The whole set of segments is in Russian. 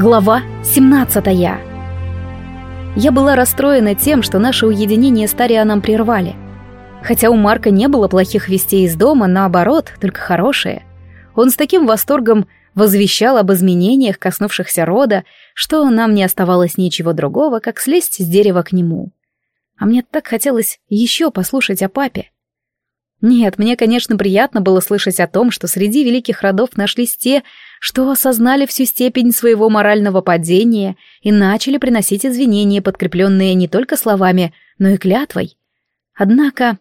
Глава 17 Я была расстроена тем, что наше уединение с Тарианом прервали. Хотя у Марка не было плохих вестей из дома, наоборот, только хорошие. Он с таким восторгом возвещал об изменениях, коснувшихся рода, что нам не оставалось ничего другого, как слезть с дерева к нему. А мне так хотелось еще послушать о папе. Нет, мне, конечно, приятно было слышать о том, что среди великих родов нашлись те, что осознали всю степень своего морального падения и начали приносить извинения, подкрепленные не только словами, но и клятвой. Однако...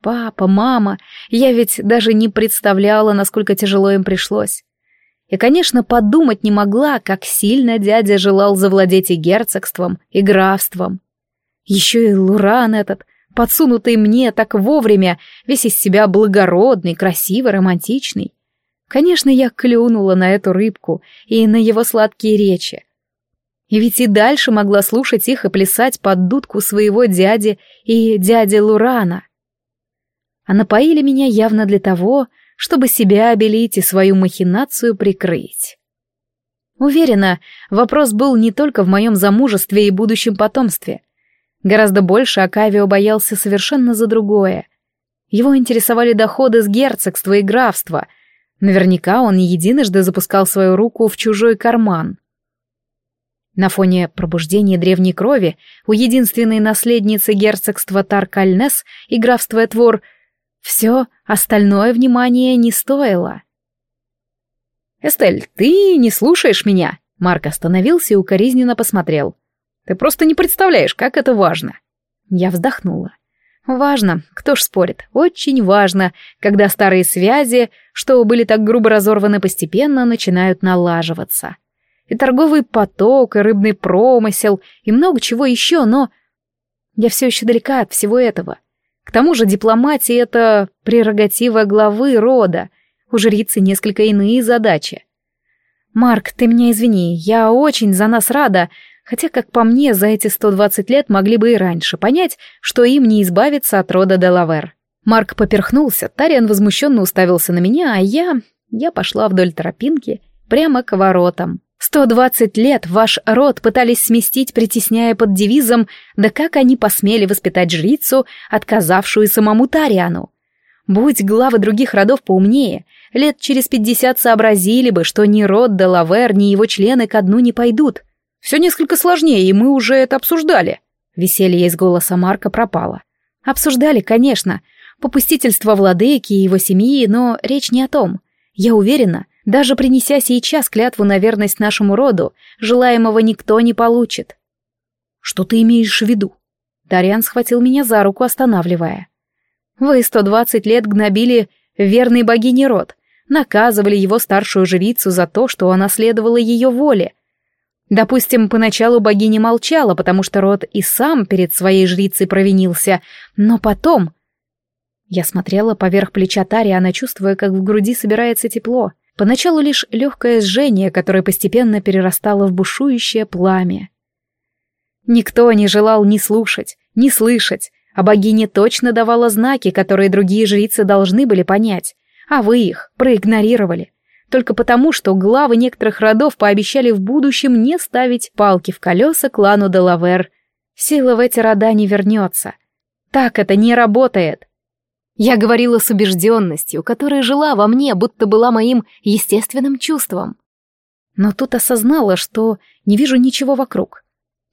Папа, мама, я ведь даже не представляла, насколько тяжело им пришлось. И, конечно, подумать не могла, как сильно дядя желал завладеть и герцогством, и графством. Еще и Луран этот — подсунутый мне так вовремя, весь из себя благородный, красивый, романтичный. Конечно, я клюнула на эту рыбку и на его сладкие речи. И ведь и дальше могла слушать их и плясать под дудку своего дяди и дяди Лурана. А напоили меня явно для того, чтобы себя обелить и свою махинацию прикрыть. Уверена, вопрос был не только в моем замужестве и будущем потомстве. Гораздо больше Акавио боялся совершенно за другое. Его интересовали доходы с герцогства и графства. Наверняка он единожды запускал свою руку в чужой карман. На фоне пробуждения древней крови у единственной наследницы герцогства Таркальнес и графства Этвор все остальное внимание не стоило. «Эстель, ты не слушаешь меня?» Марк остановился и укоризненно посмотрел. Ты просто не представляешь, как это важно. Я вздохнула. Важно, кто ж спорит, очень важно, когда старые связи, что были так грубо разорваны постепенно, начинают налаживаться. И торговый поток, и рыбный промысел, и много чего еще, но... Я все еще далека от всего этого. К тому же дипломатия — это прерогатива главы рода, у жрицы несколько иные задачи. «Марк, ты меня извини, я очень за нас рада, Хотя, как по мне, за эти 120 лет могли бы и раньше понять, что им не избавиться от рода Делавер. Марк поперхнулся, Тариан возмущенно уставился на меня, а я... Я пошла вдоль тропинки, прямо к воротам. Сто двадцать лет ваш род пытались сместить, притесняя под девизом «Да как они посмели воспитать жрицу, отказавшую самому Тариану?» Будь главы других родов поумнее, лет через пятьдесят сообразили бы, что ни род Делавер, ни его члены ко дну не пойдут. Все несколько сложнее, и мы уже это обсуждали. Веселье из голоса Марка пропало. Обсуждали, конечно, попустительство владыки и его семьи, но речь не о том. Я уверена, даже принеся сейчас клятву на верность нашему роду, желаемого никто не получит. Что ты имеешь в виду? Дарьян схватил меня за руку, останавливая. Вы сто двадцать лет гнобили верный богине род, наказывали его старшую жрицу за то, что она следовала ее воле, Допустим, поначалу богиня молчала, потому что род и сам перед своей жрицей провинился, но потом... Я смотрела поверх плеча Тариана, чувствуя, как в груди собирается тепло. Поначалу лишь легкое жжение, которое постепенно перерастало в бушующее пламя. Никто не желал ни слушать, ни слышать, а богиня точно давала знаки, которые другие жрицы должны были понять, а вы их проигнорировали только потому, что главы некоторых родов пообещали в будущем не ставить палки в колеса клану Делавер. Сила в эти рода не вернется. Так это не работает. Я говорила с убежденностью, которая жила во мне, будто была моим естественным чувством. Но тут осознала, что не вижу ничего вокруг.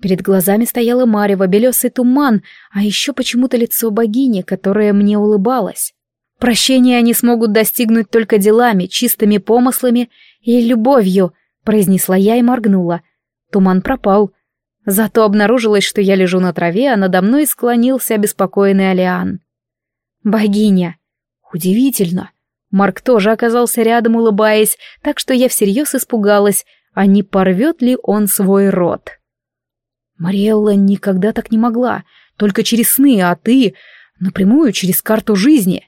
Перед глазами стояла марево, белесый туман, а еще почему-то лицо богини, которая мне улыбалась. Прощения они смогут достигнуть только делами, чистыми помыслами и любовью, произнесла я и моргнула. Туман пропал. Зато обнаружилось, что я лежу на траве, а надо мной склонился обеспокоенный Алиан. Богиня. Удивительно. Марк тоже оказался рядом, улыбаясь, так что я всерьез испугалась, а не порвет ли он свой рот. Мариэлла никогда так не могла, только через сны, а ты напрямую через карту жизни.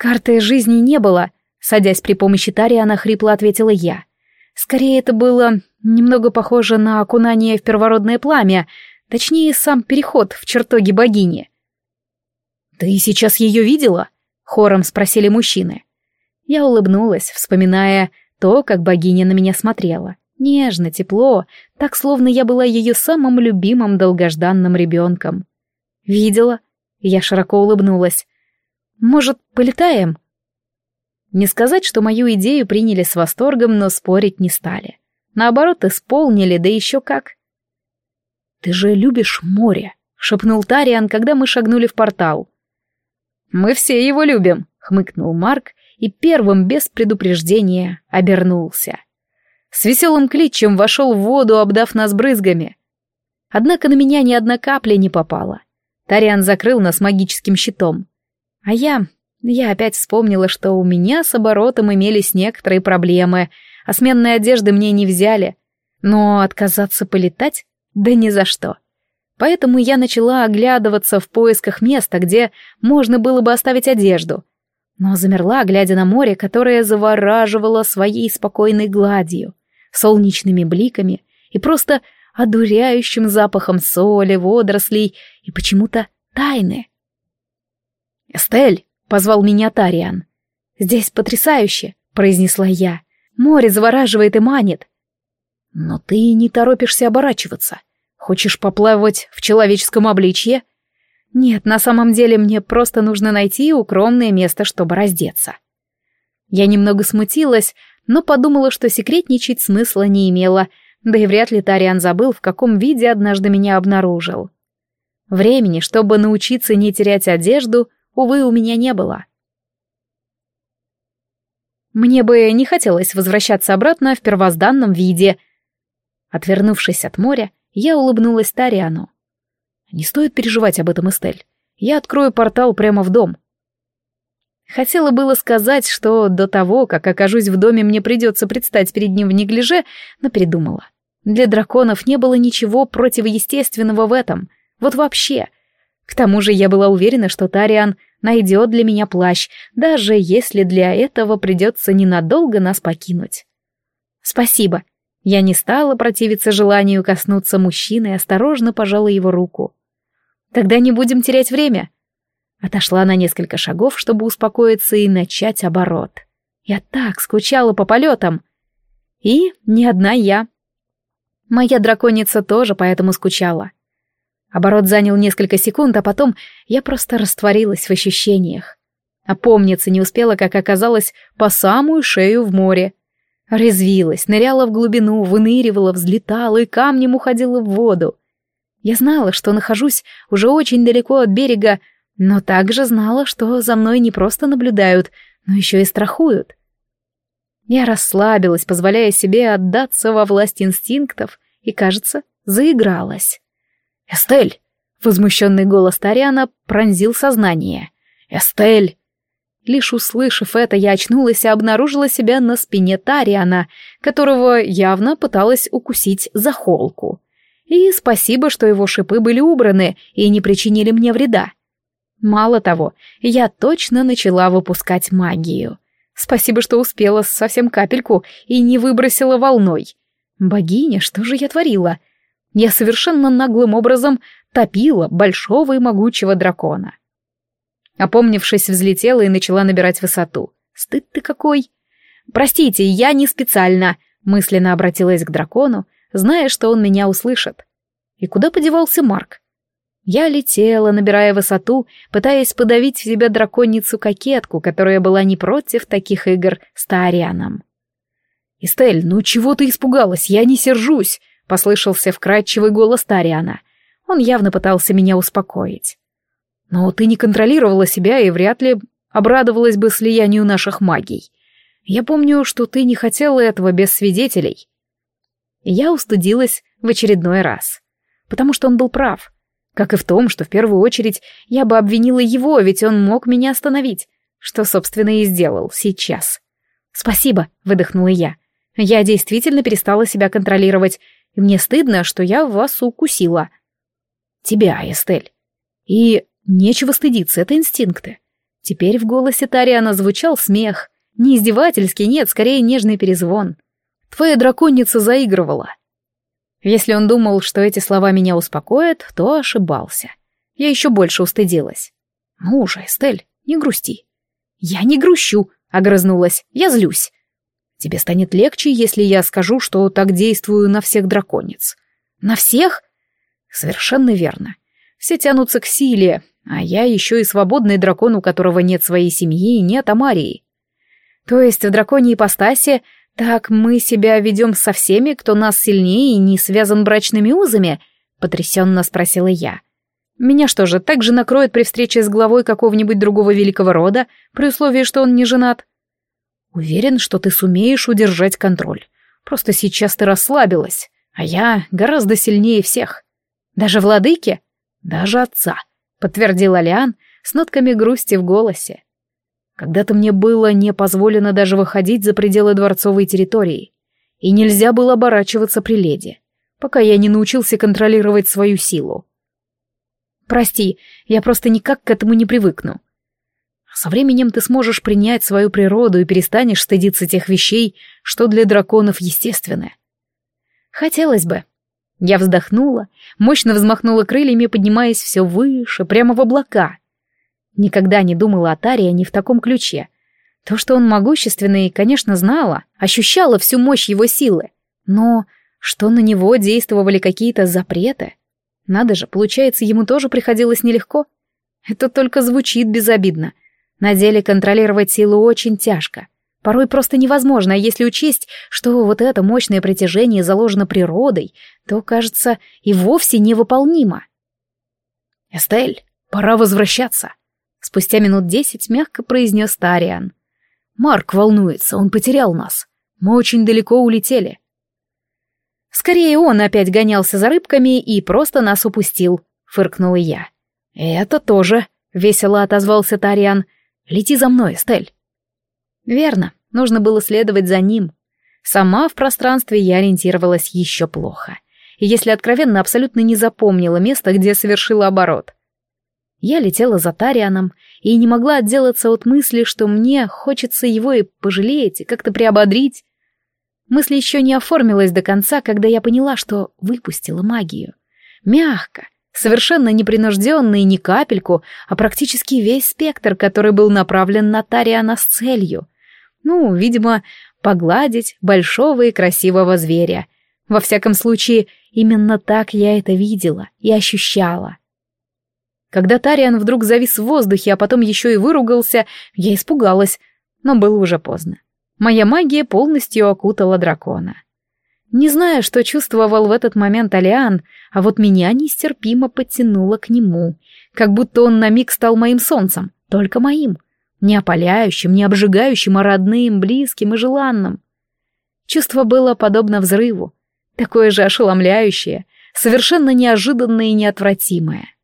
«Карты жизни не было», — садясь при помощи Тариана, хрипло ответила я. «Скорее, это было немного похоже на окунание в первородное пламя, точнее, сам переход в чертоги богини». «Ты сейчас ее видела?» — хором спросили мужчины. Я улыбнулась, вспоминая то, как богиня на меня смотрела. Нежно, тепло, так, словно я была ее самым любимым долгожданным ребенком. «Видела?» Я широко улыбнулась. «Может, полетаем?» Не сказать, что мою идею приняли с восторгом, но спорить не стали. Наоборот, исполнили, да еще как. «Ты же любишь море», — шепнул Тариан, когда мы шагнули в портал. «Мы все его любим», — хмыкнул Марк и первым, без предупреждения, обернулся. С веселым кличем вошел в воду, обдав нас брызгами. Однако на меня ни одна капля не попала. Тариан закрыл нас магическим щитом. А я... Я опять вспомнила, что у меня с оборотом имелись некоторые проблемы, а сменной одежды мне не взяли. Но отказаться полетать? Да ни за что. Поэтому я начала оглядываться в поисках места, где можно было бы оставить одежду. Но замерла, глядя на море, которое завораживало своей спокойной гладью, солнечными бликами и просто одуряющим запахом соли, водорослей и почему-то тайны. «Эстель!» — позвал меня Тариан. «Здесь потрясающе!» — произнесла я. «Море завораживает и манит». «Но ты не торопишься оборачиваться. Хочешь поплавать в человеческом обличье?» «Нет, на самом деле мне просто нужно найти укромное место, чтобы раздеться». Я немного смутилась, но подумала, что секретничать смысла не имело, да и вряд ли Тариан забыл, в каком виде однажды меня обнаружил. Времени, чтобы научиться не терять одежду, увы, у меня не было. Мне бы не хотелось возвращаться обратно в первозданном виде. Отвернувшись от моря, я улыбнулась Тариану. «Не стоит переживать об этом, Эстель. Я открою портал прямо в дом. Хотела было сказать, что до того, как окажусь в доме, мне придется предстать перед ним в неглиже, но передумала. Для драконов не было ничего противоестественного в этом. Вот вообще. К тому же я была уверена, что Тариан найдет для меня плащ, даже если для этого придется ненадолго нас покинуть. Спасибо. Я не стала противиться желанию коснуться мужчины и осторожно пожала его руку. Тогда не будем терять время. Отошла на несколько шагов, чтобы успокоиться и начать оборот. Я так скучала по полетам. И не одна я. Моя драконица тоже поэтому скучала. Оборот занял несколько секунд, а потом я просто растворилась в ощущениях. Опомниться не успела, как оказалось, по самую шею в море. Резвилась, ныряла в глубину, выныривала, взлетала и камнем уходила в воду. Я знала, что нахожусь уже очень далеко от берега, но также знала, что за мной не просто наблюдают, но еще и страхуют. Я расслабилась, позволяя себе отдаться во власть инстинктов, и, кажется, заигралась. «Эстель!» — возмущенный голос Тариана пронзил сознание. «Эстель!» Лишь услышав это, я очнулась и обнаружила себя на спине Тариана, которого явно пыталась укусить за холку. И спасибо, что его шипы были убраны и не причинили мне вреда. Мало того, я точно начала выпускать магию. Спасибо, что успела совсем капельку и не выбросила волной. Богиня, что же я творила? Я совершенно наглым образом топила большого и могучего дракона. Опомнившись, взлетела и начала набирать высоту. Стыд ты какой! Простите, я не специально, мысленно обратилась к дракону, зная, что он меня услышит. И куда подевался Марк? Я летела, набирая высоту, пытаясь подавить в себя драконицу-кокетку, которая была не против таких игр с Таарианом. «Эстель, ну чего ты испугалась? Я не сержусь!» — послышался вкрадчивый голос Тариана. Он явно пытался меня успокоить. «Но ты не контролировала себя и вряд ли обрадовалась бы слиянию наших магий. Я помню, что ты не хотела этого без свидетелей». Я устудилась в очередной раз, потому что он был прав — как и в том, что в первую очередь я бы обвинила его, ведь он мог меня остановить, что, собственно, и сделал сейчас. «Спасибо», — выдохнула я. «Я действительно перестала себя контролировать, и мне стыдно, что я вас укусила». «Тебя, Эстель. И нечего стыдиться, это инстинкты». Теперь в голосе Тариана звучал смех. Не издевательский, нет, скорее нежный перезвон. «Твоя драконица заигрывала. Если он думал, что эти слова меня успокоят, то ошибался. Я еще больше устыдилась. «Ну уже, Эстель, не грусти». «Я не грущу», — огрызнулась, — «я злюсь». Тебе станет легче, если я скажу, что так действую на всех драконец. На всех? Совершенно верно. Все тянутся к силе, а я еще и свободный дракон, у которого нет своей семьи и нет Амарии. То есть в драконьей ипостаси так мы себя ведем со всеми, кто нас сильнее и не связан брачными узами? Потрясенно спросила я. Меня что же, так же накроет при встрече с главой какого-нибудь другого великого рода, при условии, что он не женат? Уверен, что ты сумеешь удержать контроль. Просто сейчас ты расслабилась, а я гораздо сильнее всех. Даже владыки, даже отца, подтвердил Алиан с нотками грусти в голосе. Когда-то мне было не позволено даже выходить за пределы дворцовой территории, и нельзя было оборачиваться при леди, пока я не научился контролировать свою силу. Прости, я просто никак к этому не привыкну. Со временем ты сможешь принять свою природу и перестанешь стыдиться тех вещей, что для драконов естественны. Хотелось бы. Я вздохнула, мощно взмахнула крыльями, поднимаясь все выше, прямо в облака. Никогда не думала о Тариане в таком ключе. То, что он могущественный, конечно, знала, ощущала всю мощь его силы. Но что на него действовали какие-то запреты? Надо же, получается, ему тоже приходилось нелегко. Это только звучит безобидно, на деле контролировать силу очень тяжко. Порой просто невозможно, а если учесть, что вот это мощное притяжение заложено природой, то, кажется, и вовсе невыполнимо. «Эстель, пора возвращаться», — спустя минут десять мягко произнес Тариан. «Марк волнуется, он потерял нас. Мы очень далеко улетели». «Скорее он опять гонялся за рыбками и просто нас упустил», — фыркнула я. «Это тоже», — весело отозвался Тариан, — Лети за мной, Стель. Верно, нужно было следовать за ним. Сама в пространстве я ориентировалась еще плохо. И, если откровенно, абсолютно не запомнила место, где совершила оборот. Я летела за Тарианом и не могла отделаться от мысли, что мне хочется его и пожалеть, и как-то приободрить. Мысль еще не оформилась до конца, когда я поняла, что выпустила магию. Мягко, Совершенно непринужденный ни капельку, а практически весь спектр, который был направлен на Тариана с целью. Ну, видимо, погладить большого и красивого зверя. Во всяком случае, именно так я это видела и ощущала. Когда Тариан вдруг завис в воздухе, а потом еще и выругался, я испугалась, но было уже поздно. Моя магия полностью окутала дракона. Не знаю, что чувствовал в этот момент Алиан, а вот меня нестерпимо подтянуло к нему, как будто он на миг стал моим солнцем, только моим, не опаляющим, не обжигающим, а родным, близким и желанным. Чувство было подобно взрыву, такое же ошеломляющее, совершенно неожиданное и неотвратимое.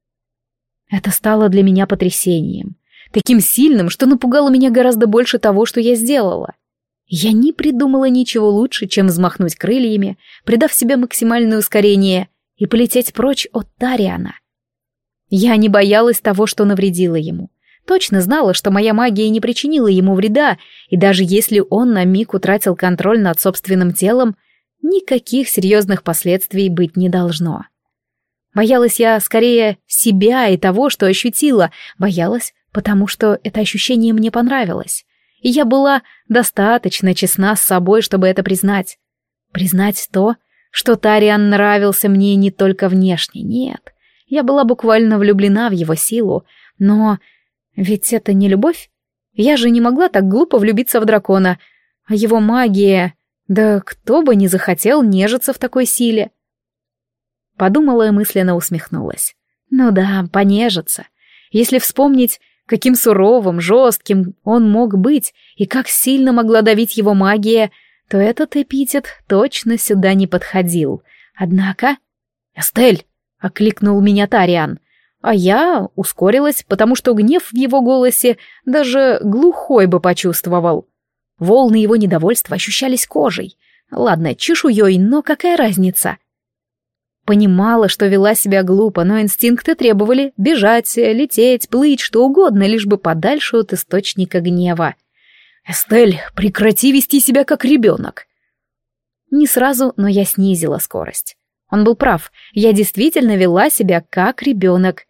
Это стало для меня потрясением, таким сильным, что напугало меня гораздо больше того, что я сделала — я не придумала ничего лучше, чем взмахнуть крыльями, придав себе максимальное ускорение и полететь прочь от Тариана. Я не боялась того, что навредила ему. Точно знала, что моя магия не причинила ему вреда, и даже если он на миг утратил контроль над собственным телом, никаких серьезных последствий быть не должно. Боялась я скорее себя и того, что ощутила, боялась, потому что это ощущение мне понравилось и я была достаточно честна с собой, чтобы это признать. Признать то, что Тариан нравился мне не только внешне, нет. Я была буквально влюблена в его силу, но ведь это не любовь. Я же не могла так глупо влюбиться в дракона, а его магия... Да кто бы не захотел нежиться в такой силе. Подумала и мысленно усмехнулась. Ну да, понежиться. Если вспомнить, каким суровым, жестким он мог быть и как сильно могла давить его магия, то этот эпитет точно сюда не подходил. Однако... «Эстель!» — окликнул меня Тариан. А я ускорилась, потому что гнев в его голосе даже глухой бы почувствовал. Волны его недовольства ощущались кожей. Ладно, чешуей, но какая разница? Понимала, что вела себя глупо, но инстинкты требовали бежать, лететь, плыть, что угодно, лишь бы подальше от источника гнева. «Эстель, прекрати вести себя как ребенок!» Не сразу, но я снизила скорость. Он был прав, я действительно вела себя как ребенок.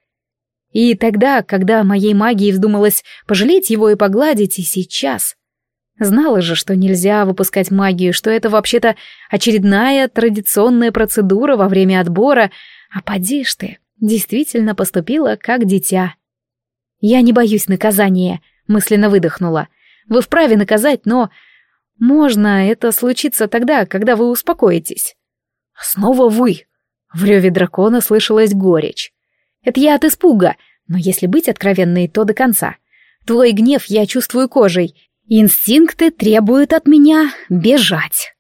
И тогда, когда моей магии вздумалось пожалеть его и погладить, и сейчас. Знала же, что нельзя выпускать магию, что это вообще-то очередная традиционная процедура во время отбора, а поди ж ты, действительно поступила как дитя. «Я не боюсь наказания», — мысленно выдохнула. «Вы вправе наказать, но можно это случится тогда, когда вы успокоитесь». «Снова вы!» — в реве дракона слышалась горечь. «Это я от испуга, но если быть откровенной, то до конца. Твой гнев я чувствую кожей, Инстинкты требуют от меня бежать.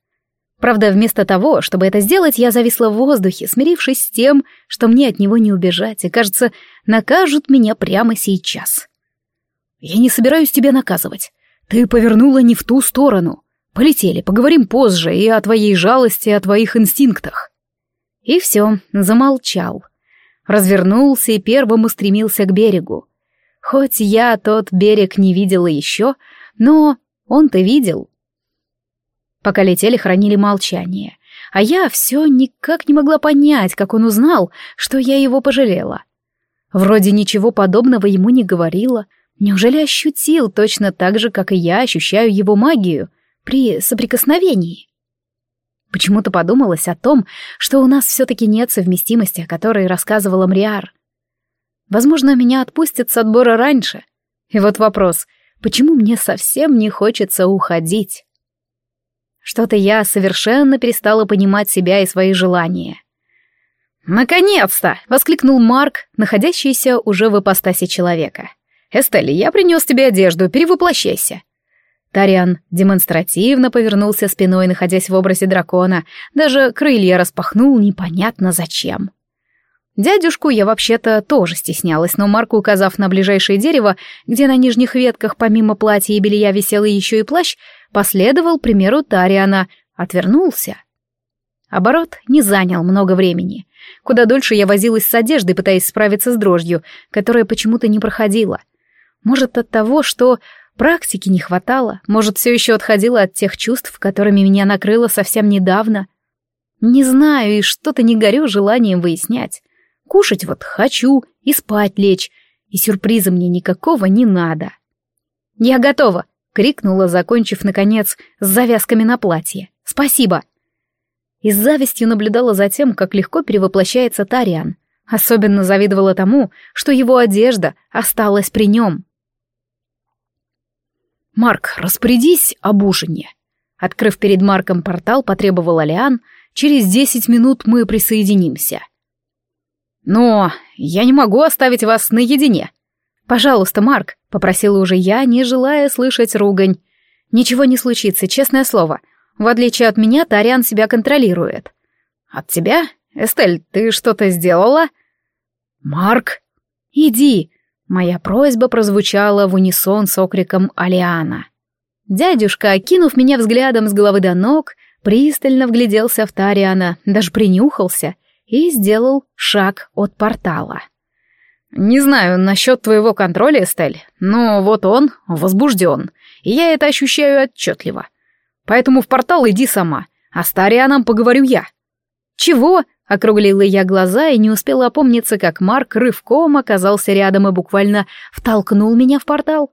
Правда, вместо того, чтобы это сделать, я зависла в воздухе, смирившись с тем, что мне от него не убежать, и, кажется, накажут меня прямо сейчас. Я не собираюсь тебя наказывать. Ты повернула не в ту сторону. Полетели, поговорим позже и о твоей жалости, и о твоих инстинктах. И все, замолчал. Развернулся и первым устремился к берегу. Хоть я тот берег не видела еще, но он-то видел. Пока летели, хранили молчание. А я все никак не могла понять, как он узнал, что я его пожалела. Вроде ничего подобного ему не говорила. Неужели ощутил точно так же, как и я ощущаю его магию при соприкосновении? Почему-то подумалось о том, что у нас все-таки нет совместимости, о которой рассказывала Мриар. Возможно, меня отпустят с отбора раньше. И вот вопрос, почему мне совсем не хочется уходить. Что-то я совершенно перестала понимать себя и свои желания. «Наконец-то!» — воскликнул Марк, находящийся уже в ипостаси человека. «Эстелли, я принес тебе одежду, перевоплощайся». Тариан демонстративно повернулся спиной, находясь в образе дракона, даже крылья распахнул непонятно зачем. Дядюшку я вообще-то тоже стеснялась, но Марку, указав на ближайшее дерево, где на нижних ветках помимо платья и белья висел еще и плащ, последовал примеру Тариана, отвернулся. Оборот не занял много времени. Куда дольше я возилась с одеждой, пытаясь справиться с дрожью, которая почему-то не проходила. Может, от того, что практики не хватало, может, все еще отходила от тех чувств, которыми меня накрыло совсем недавно. Не знаю, и что-то не горю желанием выяснять. Кушать вот хочу и спать лечь, и сюрприза мне никакого не надо. «Я готова!» — крикнула, закончив, наконец, с завязками на платье. «Спасибо!» И с завистью наблюдала за тем, как легко перевоплощается Тариан. Особенно завидовала тому, что его одежда осталась при нем. «Марк, распорядись об ужине!» Открыв перед Марком портал, потребовал Алиан. «Через десять минут мы присоединимся». «Но я не могу оставить вас наедине». «Пожалуйста, Марк», — попросила уже я, не желая слышать ругань. «Ничего не случится, честное слово. В отличие от меня, Тариан себя контролирует». «От тебя? Эстель, ты что-то сделала?» «Марк!» «Иди!» Моя просьба прозвучала в унисон с окриком Алиана. Дядюшка, окинув меня взглядом с головы до ног, пристально вгляделся в Тариана, даже принюхался — и сделал шаг от портала. «Не знаю насчет твоего контроля, Эстель, но вот он возбужден, и я это ощущаю отчетливо. Поэтому в портал иди сама, а с Тарианом поговорю я». «Чего?» — округлила я глаза и не успела опомниться, как Марк рывком оказался рядом и буквально втолкнул меня в портал.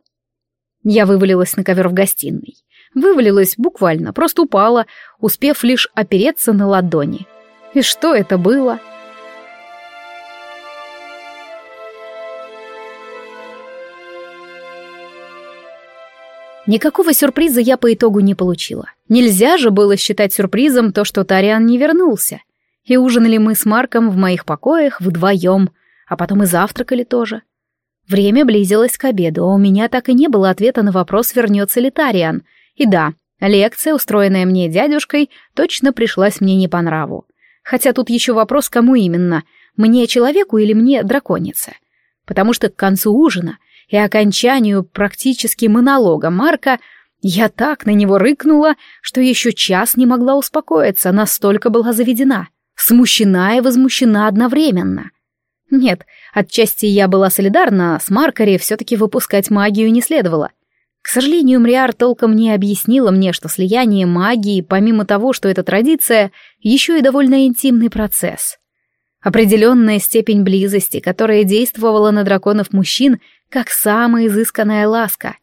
Я вывалилась на ковер в гостиной. Вывалилась буквально, просто упала, успев лишь опереться на ладони — и что это было? Никакого сюрприза я по итогу не получила. Нельзя же было считать сюрпризом то, что Тариан не вернулся. И ужинали мы с Марком в моих покоях вдвоем, а потом и завтракали тоже. Время близилось к обеду, а у меня так и не было ответа на вопрос, вернется ли Тариан. И да, лекция, устроенная мне дядюшкой, точно пришлась мне не по нраву. Хотя тут еще вопрос, кому именно, мне человеку или мне драконице. Потому что к концу ужина и окончанию практически монолога Марка я так на него рыкнула, что еще час не могла успокоиться, настолько была заведена, смущена и возмущена одновременно. Нет, отчасти я была солидарна, с Маркари все-таки выпускать магию не следовало — к сожалению, Мриар толком не объяснила мне, что слияние магии, помимо того, что это традиция, еще и довольно интимный процесс. Определенная степень близости, которая действовала на драконов мужчин, как самая изысканная ласка.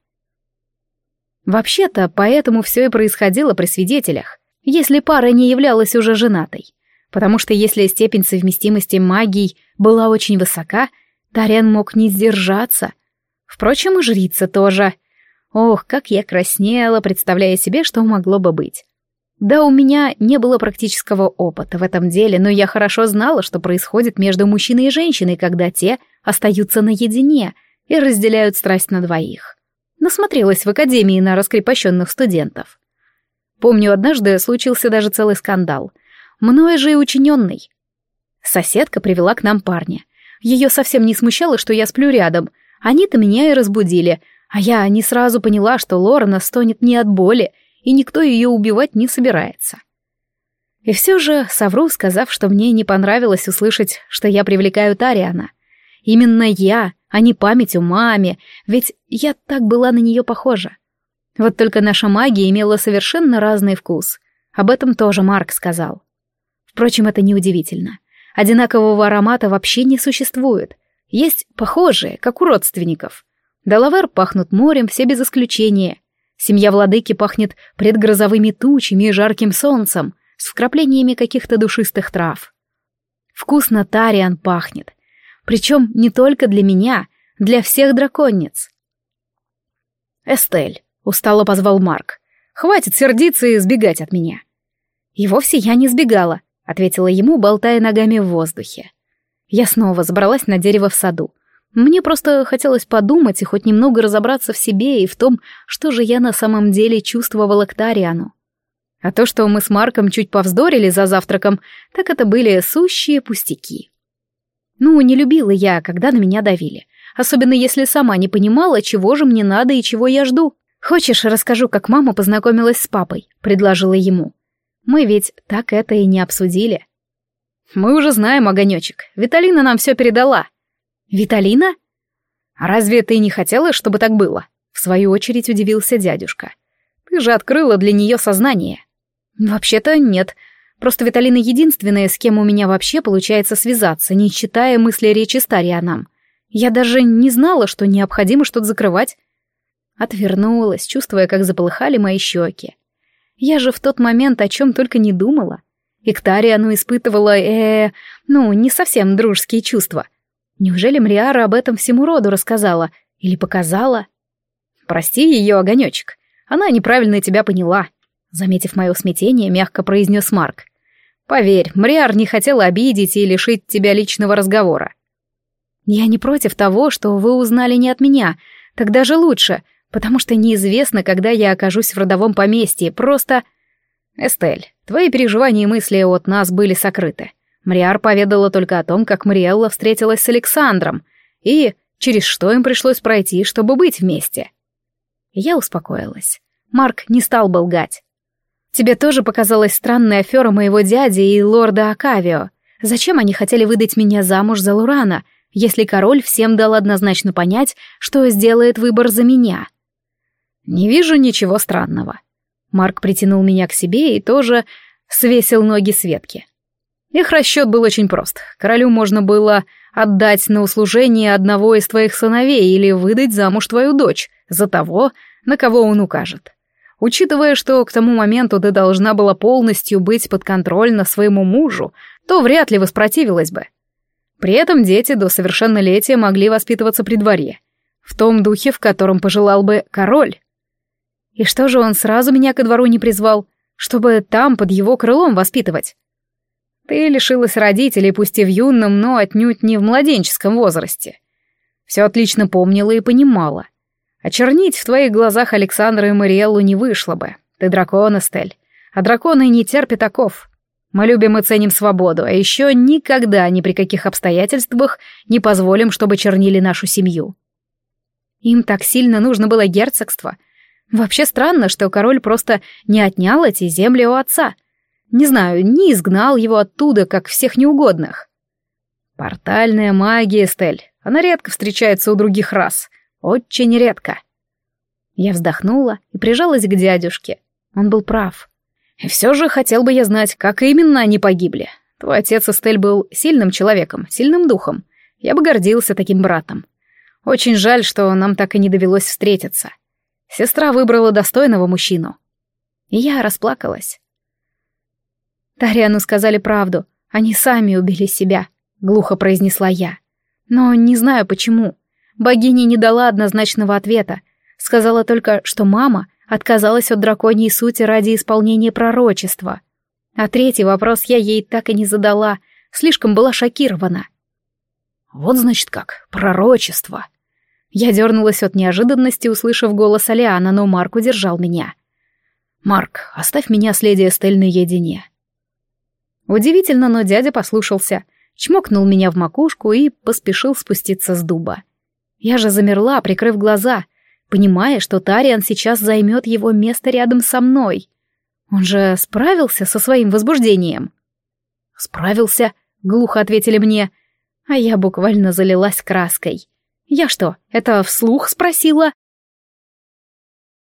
Вообще-то, поэтому все и происходило при свидетелях, если пара не являлась уже женатой. Потому что если степень совместимости магий была очень высока, Тариан мог не сдержаться. Впрочем, и жрица тоже. Ох, как я краснела, представляя себе, что могло бы быть. Да, у меня не было практического опыта в этом деле, но я хорошо знала, что происходит между мужчиной и женщиной, когда те остаются наедине и разделяют страсть на двоих. Насмотрелась в академии на раскрепощенных студентов. Помню, однажды случился даже целый скандал. Мною же и учиненный. Соседка привела к нам парня. Ее совсем не смущало, что я сплю рядом. Они-то меня и разбудили, а я не сразу поняла, что Лорена стонет не от боли, и никто ее убивать не собирается. И все же совру, сказав, что мне не понравилось услышать, что я привлекаю Тариана. Именно я, а не память у маме, ведь я так была на нее похожа. Вот только наша магия имела совершенно разный вкус. Об этом тоже Марк сказал. Впрочем, это неудивительно. Одинакового аромата вообще не существует. Есть похожие, как у родственников. Делавер пахнут морем все без исключения. Семья владыки пахнет предгрозовыми тучами и жарким солнцем, с вкраплениями каких-то душистых трав. Вкусно Тариан пахнет. Причем не только для меня, для всех драконниц. «Эстель», — устало позвал Марк, — «хватит сердиться и сбегать от меня». «И вовсе я не сбегала», — ответила ему, болтая ногами в воздухе. Я снова забралась на дерево в саду. Мне просто хотелось подумать и хоть немного разобраться в себе и в том, что же я на самом деле чувствовала к Тариану. А то, что мы с Марком чуть повздорили за завтраком, так это были сущие пустяки. Ну, не любила я, когда на меня давили. Особенно если сама не понимала, чего же мне надо и чего я жду. «Хочешь, расскажу, как мама познакомилась с папой?» — предложила ему. «Мы ведь так это и не обсудили». «Мы уже знаем, огонечек. Виталина нам все передала», «Виталина?» «А разве ты не хотела, чтобы так было?» В свою очередь удивился дядюшка. «Ты же открыла для нее сознание». «Вообще-то нет. Просто Виталина единственная, с кем у меня вообще получается связаться, не считая мысли речи Старианам. Я даже не знала, что необходимо что-то закрывать». Отвернулась, чувствуя, как заполыхали мои щеки. Я же в тот момент о чем только не думала. И к Тариану испытывала, -э ну, не совсем дружеские чувства — Неужели Мриара об этом всему роду рассказала? Или показала? Прости ее, огонечек. Она неправильно тебя поняла. Заметив мое смятение, мягко произнес Марк. Поверь, Мриар не хотела обидеть и лишить тебя личного разговора. Я не против того, что вы узнали не от меня. Так даже лучше, потому что неизвестно, когда я окажусь в родовом поместье. Просто... Эстель, твои переживания и мысли от нас были сокрыты. Мриар поведала только о том, как Мариэлла встретилась с Александром и через что им пришлось пройти, чтобы быть вместе. Я успокоилась. Марк не стал бы лгать. «Тебе тоже показалась странная афера моего дяди и лорда Акавио. Зачем они хотели выдать меня замуж за Лурана, если король всем дал однозначно понять, что сделает выбор за меня?» «Не вижу ничего странного». Марк притянул меня к себе и тоже свесил ноги с ветки. Их расчет был очень прост. Королю можно было отдать на услужение одного из твоих сыновей или выдать замуж твою дочь за того, на кого он укажет. Учитывая, что к тому моменту ты должна была полностью быть подконтрольна своему мужу, то вряд ли воспротивилась бы. При этом дети до совершеннолетия могли воспитываться при дворе, в том духе, в котором пожелал бы король. И что же он сразу меня ко двору не призвал, чтобы там под его крылом воспитывать? Ты лишилась родителей, пусть и в юном, но отнюдь не в младенческом возрасте. Все отлично помнила и понимала. Очернить в твоих глазах Александра и Мариэллу не вышло бы. Ты дракон, Эстель. А драконы не терпят оков. Мы любим и ценим свободу, а еще никогда, ни при каких обстоятельствах не позволим, чтобы чернили нашу семью. Им так сильно нужно было герцогство. Вообще странно, что король просто не отнял эти земли у отца — не знаю, не изгнал его оттуда, как всех неугодных. Портальная магия, Стель. Она редко встречается у других рас. Очень редко. Я вздохнула и прижалась к дядюшке. Он был прав. И все же хотел бы я знать, как именно они погибли. Твой отец Эстель был сильным человеком, сильным духом. Я бы гордился таким братом. Очень жаль, что нам так и не довелось встретиться. Сестра выбрала достойного мужчину. И я расплакалась. Тариану сказали правду. Они сами убили себя, глухо произнесла я. Но не знаю почему. Богиня не дала однозначного ответа. Сказала только, что мама отказалась от драконьей сути ради исполнения пророчества. А третий вопрос я ей так и не задала, слишком была шокирована. Вот значит как, пророчество. Я дернулась от неожиданности, услышав голос Алиана, но Марк удержал меня. «Марк, оставь меня с леди Эстель наедине». Удивительно, но дядя послушался, чмокнул меня в макушку и поспешил спуститься с дуба. Я же замерла, прикрыв глаза, понимая, что Тариан сейчас займет его место рядом со мной. Он же справился со своим возбуждением. «Справился», — глухо ответили мне, а я буквально залилась краской. «Я что, это вслух спросила?»